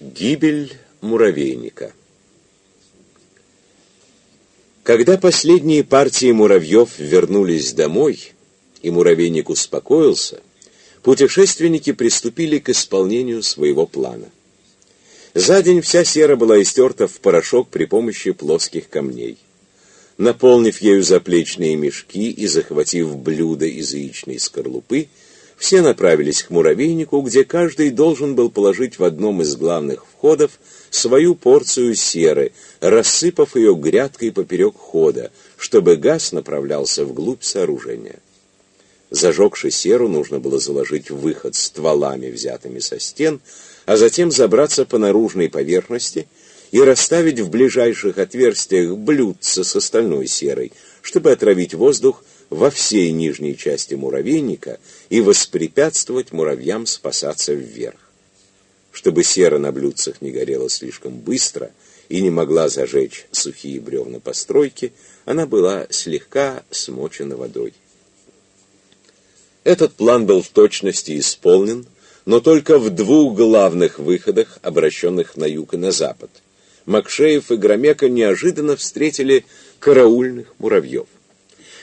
Гибель муравейника Когда последние партии муравьев вернулись домой, и муравейник успокоился, путешественники приступили к исполнению своего плана. За день вся сера была истерта в порошок при помощи плоских камней. Наполнив ею заплечные мешки и захватив блюдо из яичной скорлупы, все направились к муравейнику, где каждый должен был положить в одном из главных входов свою порцию серы, рассыпав ее грядкой поперек хода, чтобы газ направлялся вглубь сооружения. Зажегши серу, нужно было заложить выход стволами, взятыми со стен, а затем забраться по наружной поверхности и расставить в ближайших отверстиях блюдца с остальной серой, чтобы отравить воздух во всей нижней части муравейника и воспрепятствовать муравьям спасаться вверх. Чтобы сера на блюдцах не горела слишком быстро и не могла зажечь сухие бревна постройки, она была слегка смочена водой. Этот план был в точности исполнен, но только в двух главных выходах, обращенных на юг и на запад. Макшеев и Громека неожиданно встретили караульных муравьев.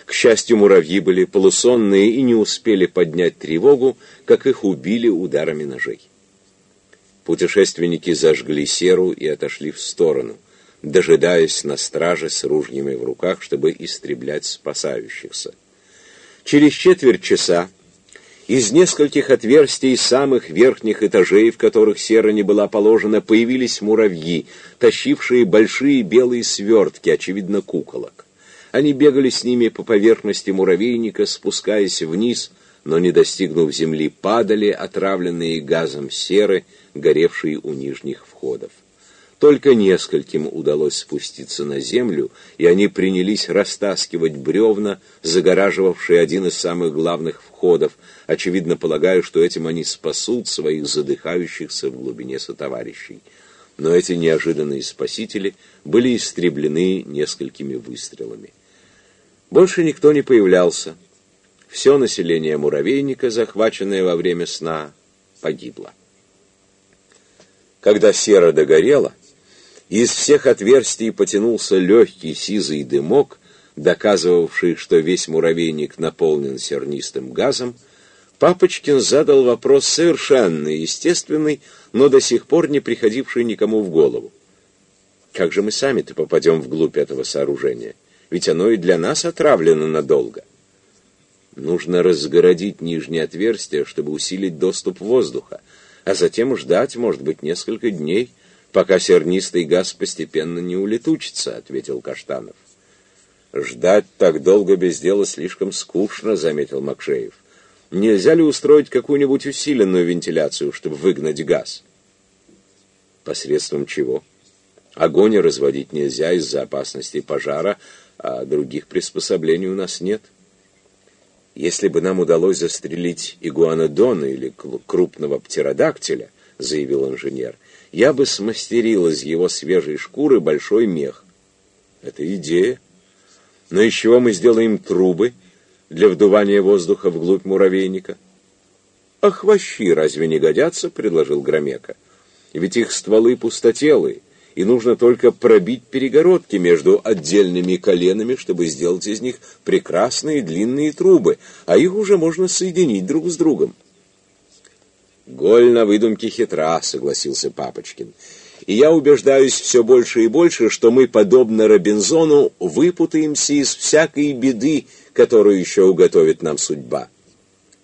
К счастью, муравьи были полусонные и не успели поднять тревогу, как их убили ударами ножей. Путешественники зажгли серу и отошли в сторону, дожидаясь на страже с ружьями в руках, чтобы истреблять спасающихся. Через четверть часа из нескольких отверстий самых верхних этажей, в которых сера не была положена, появились муравьи, тащившие большие белые свертки, очевидно, куколок. Они бегали с ними по поверхности муравейника, спускаясь вниз, но, не достигнув земли, падали, отравленные газом серы, горевшие у нижних входов. Только нескольким удалось спуститься на землю, и они принялись растаскивать бревна, загораживавшие один из самых главных входов, очевидно полагая, что этим они спасут своих задыхающихся в глубине сотоварищей. Но эти неожиданные спасители были истреблены несколькими выстрелами. Больше никто не появлялся. Все население муравейника, захваченное во время сна, погибло. Когда сера догорела, из всех отверстий потянулся легкий сизый дымок, доказывавший, что весь муравейник наполнен сернистым газом, Папочкин задал вопрос совершенно естественный, но до сих пор не приходивший никому в голову. Как же мы сами-то попадем вглубь этого сооружения? Ведь оно и для нас отравлено надолго. Нужно разгородить нижнее отверстие, чтобы усилить доступ воздуха, а затем ждать, может быть, несколько дней, пока сернистый газ постепенно не улетучится, ответил Каштанов. Ждать так долго без дела слишком скучно, заметил Макшеев. Нельзя ли устроить какую-нибудь усиленную вентиляцию, чтобы выгнать газ? Посредством чего? Огонь разводить нельзя из-за опасности пожара, а других приспособлений у нас нет. Если бы нам удалось застрелить игуанодона или крупного птеродактиля, заявил инженер, я бы смастерил из его свежей шкуры большой мех. Это идея. Но из чего мы сделаем трубы для вдувания воздуха вглубь муравейника? А хвощи разве не годятся, предложил Громека. Ведь их стволы пустотелые и нужно только пробить перегородки между отдельными коленами, чтобы сделать из них прекрасные длинные трубы, а их уже можно соединить друг с другом. «Голь на выдумке хитра», — согласился Папочкин. «И я убеждаюсь все больше и больше, что мы, подобно Робинзону, выпутаемся из всякой беды, которую еще уготовит нам судьба».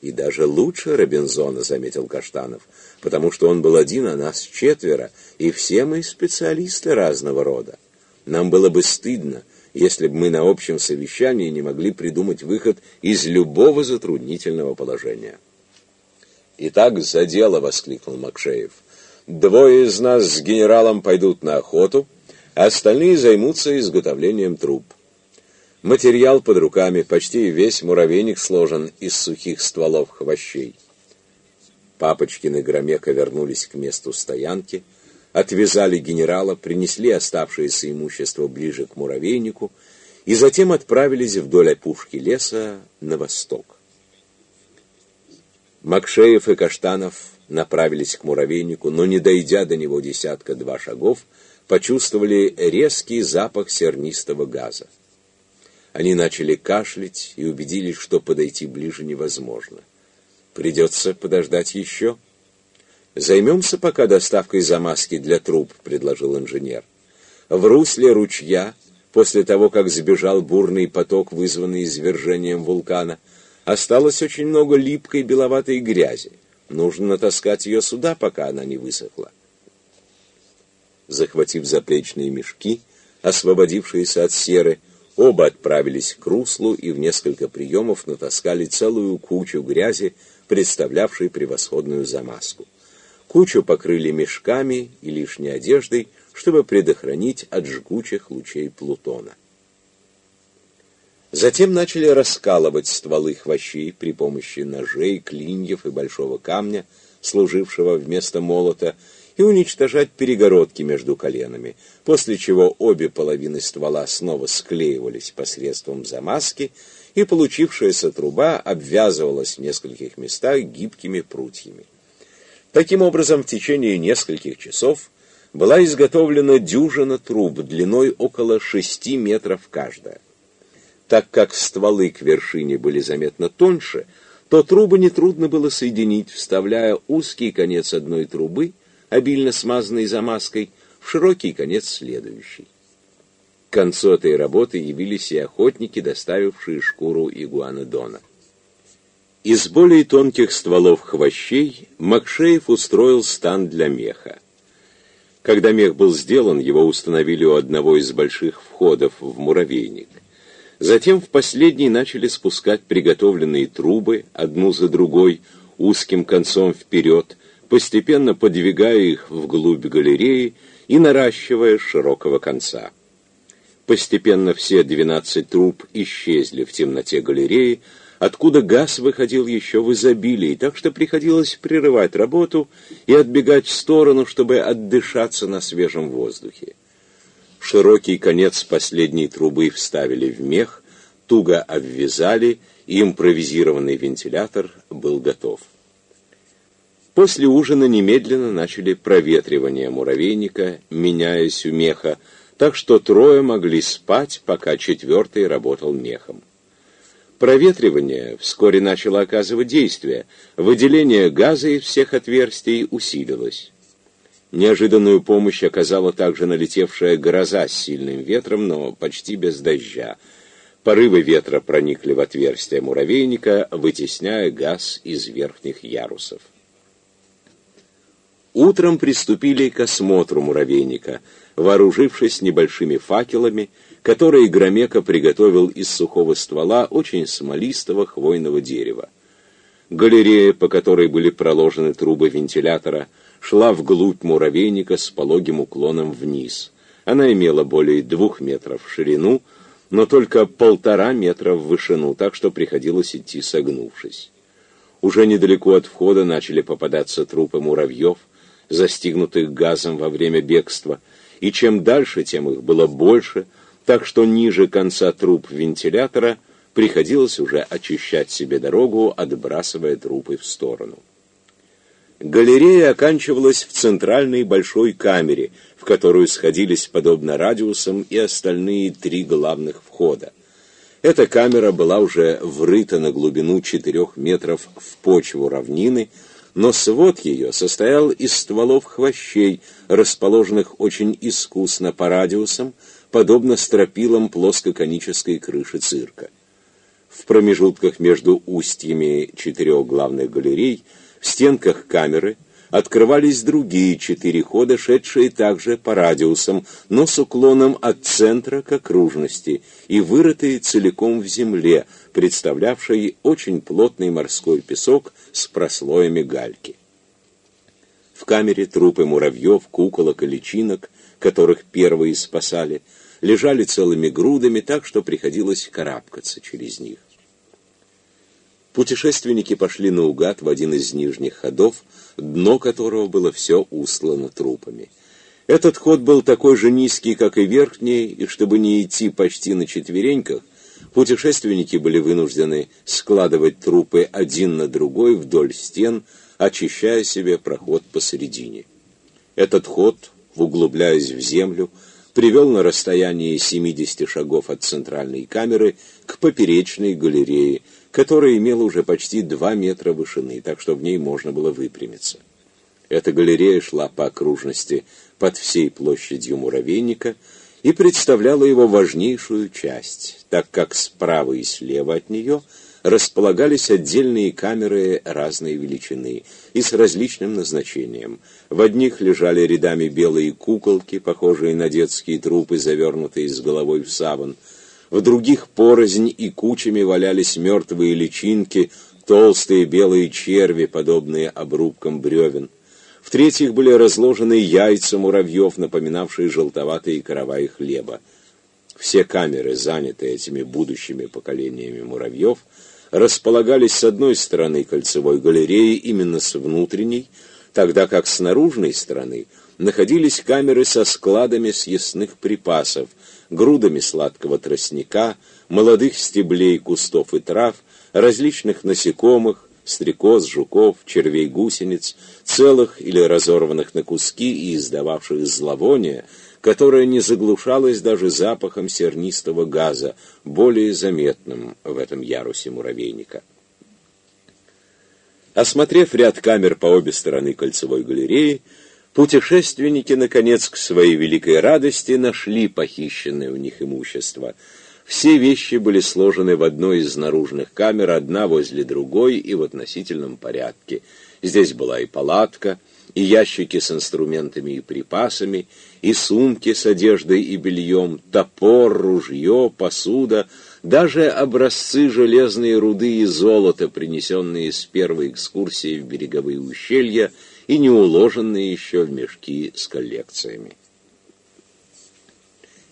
«И даже лучше Робинзона», — заметил Каштанов, «потому что он был один, а нас четверо, и все мы специалисты разного рода. Нам было бы стыдно, если бы мы на общем совещании не могли придумать выход из любого затруднительного положения». «Итак, за дело!» — воскликнул Макшеев. «Двое из нас с генералом пойдут на охоту, а остальные займутся изготовлением труб». Материал под руками, почти весь муравейник сложен из сухих стволов хвощей. Папочкин и Громека вернулись к месту стоянки, отвязали генерала, принесли оставшееся имущество ближе к муравейнику и затем отправились вдоль опушки леса на восток. Макшеев и Каштанов направились к муравейнику, но не дойдя до него десятка-два шагов, почувствовали резкий запах сернистого газа. Они начали кашлять и убедились, что подойти ближе невозможно. Придется подождать еще. Займемся пока доставкой замазки для труб, предложил инженер. В русле ручья, после того, как сбежал бурный поток, вызванный извержением вулкана, осталось очень много липкой беловатой грязи. Нужно натаскать ее сюда, пока она не высохла. Захватив заплечные мешки, освободившиеся от серы, оба отправились к руслу и в несколько приемов натаскали целую кучу грязи, представлявшей превосходную замазку. Кучу покрыли мешками и лишней одеждой, чтобы предохранить от жгучих лучей Плутона. Затем начали раскалывать стволы хвощей при помощи ножей, клиньев и большого камня, служившего вместо молота, и уничтожать перегородки между коленами, после чего обе половины ствола снова склеивались посредством замазки, и получившаяся труба обвязывалась в нескольких местах гибкими прутьями. Таким образом, в течение нескольких часов была изготовлена дюжина труб длиной около 6 метров каждая. Так как стволы к вершине были заметно тоньше, то трубы нетрудно было соединить, вставляя узкий конец одной трубы, обильно смазанной замазкой, в широкий конец следующей. К концу этой работы явились и охотники, доставившие шкуру игуанодона. Из более тонких стволов хвощей Макшеев устроил стан для меха. Когда мех был сделан, его установили у одного из больших входов в муравейник. Затем в последний начали спускать приготовленные трубы, одну за другой, узким концом вперед, постепенно подвигая их вглубь галереи и наращивая широкого конца. Постепенно все двенадцать труб исчезли в темноте галереи, откуда газ выходил еще в изобилии, так что приходилось прерывать работу и отбегать в сторону, чтобы отдышаться на свежем воздухе. Широкий конец последней трубы вставили в мех, туго обвязали, и импровизированный вентилятор был готов. После ужина немедленно начали проветривание муравейника, меняясь у меха, так что трое могли спать, пока четвертый работал мехом. Проветривание вскоре начало оказывать действие, выделение газа из всех отверстий усилилось. Неожиданную помощь оказала также налетевшая гроза с сильным ветром, но почти без дождя. Порывы ветра проникли в отверстие муравейника, вытесняя газ из верхних ярусов. Утром приступили к осмотру муравейника, вооружившись небольшими факелами, которые Громека приготовил из сухого ствола очень смолистого хвойного дерева. Галерея, по которой были проложены трубы вентилятора, шла вглубь муравейника с пологим уклоном вниз. Она имела более двух метров в ширину, но только полтора метра в вышину, так что приходилось идти согнувшись. Уже недалеко от входа начали попадаться трупы муравьев, застигнутых газом во время бегства, и чем дальше, тем их было больше, так что ниже конца труб вентилятора приходилось уже очищать себе дорогу, отбрасывая трупы в сторону. Галерея оканчивалась в центральной большой камере, в которую сходились, подобно радиусам, и остальные три главных входа. Эта камера была уже врыта на глубину четырех метров в почву равнины, но свод ее состоял из стволов хвощей, расположенных очень искусно по радиусам, подобно стропилам плоскоконической крыши цирка. В промежутках между устьями четырех главных галерей – в стенках камеры открывались другие четыре хода, шедшие также по радиусам, но с уклоном от центра к окружности и вырытые целиком в земле, представлявшей очень плотный морской песок с прослоями гальки. В камере трупы муравьев, куколок и личинок, которых первые спасали, лежали целыми грудами, так что приходилось карабкаться через них. Путешественники пошли наугад в один из нижних ходов, дно которого было все устлано трупами. Этот ход был такой же низкий, как и верхний, и чтобы не идти почти на четвереньках, путешественники были вынуждены складывать трупы один на другой вдоль стен, очищая себе проход посередине. Этот ход, углубляясь в землю, привел на расстоянии 70 шагов от центральной камеры к поперечной галерее, которая имела уже почти 2 метра вышины, так что в ней можно было выпрямиться. Эта галерея шла по окружности под всей площадью муравейника и представляла его важнейшую часть, так как справа и слева от нее располагались отдельные камеры разной величины и с различным назначением. В одних лежали рядами белые куколки, похожие на детские трупы, завернутые с головой в саван. В других порознь и кучами валялись мертвые личинки, толстые белые черви, подобные обрубкам бревен. В-третьих, были разложены яйца муравьев, напоминавшие желтоватые караваи хлеба. Все камеры, занятые этими будущими поколениями муравьев, располагались с одной стороны кольцевой галереи, именно с внутренней, тогда как с наружной стороны находились камеры со складами съестных припасов, грудами сладкого тростника, молодых стеблей кустов и трав, различных насекомых, стрекоз, жуков, червей-гусениц, целых или разорванных на куски и издававших зловоние, которое не заглушалось даже запахом сернистого газа, более заметным в этом ярусе муравейника. Осмотрев ряд камер по обе стороны кольцевой галереи, путешественники, наконец, к своей великой радости нашли похищенное у них имущество — все вещи были сложены в одной из наружных камер, одна возле другой и в относительном порядке. Здесь была и палатка, и ящики с инструментами и припасами, и сумки с одеждой и бельем, топор, ружье, посуда, даже образцы железной руды и золота, принесенные с первой экскурсии в береговые ущелья и не уложенные еще в мешки с коллекциями.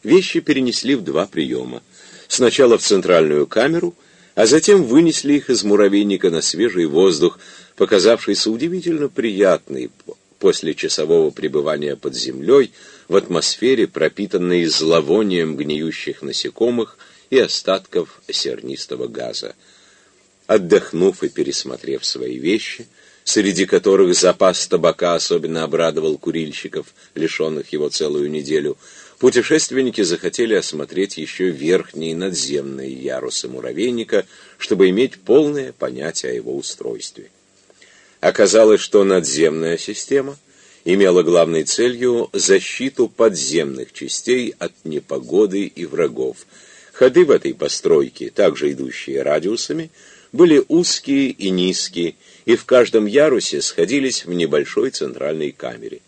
Вещи перенесли в два приема сначала в центральную камеру, а затем вынесли их из муравейника на свежий воздух, показавшийся удивительно приятный после часового пребывания под землей в атмосфере, пропитанной зловонием гниющих насекомых и остатков сернистого газа. Отдохнув и пересмотрев свои вещи, среди которых запас табака особенно обрадовал курильщиков, лишенных его целую неделю, путешественники захотели осмотреть еще верхние надземные ярусы муравейника, чтобы иметь полное понятие о его устройстве. Оказалось, что надземная система имела главной целью защиту подземных частей от непогоды и врагов. Ходы в этой постройке, также идущие радиусами, были узкие и низкие, и в каждом ярусе сходились в небольшой центральной камере.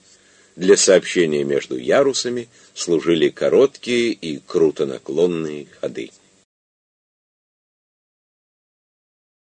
Для сообщения между ярусами служили короткие и круто наклонные ходы.